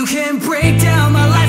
You can break down my life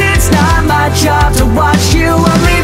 it's not my job to watch you. or me.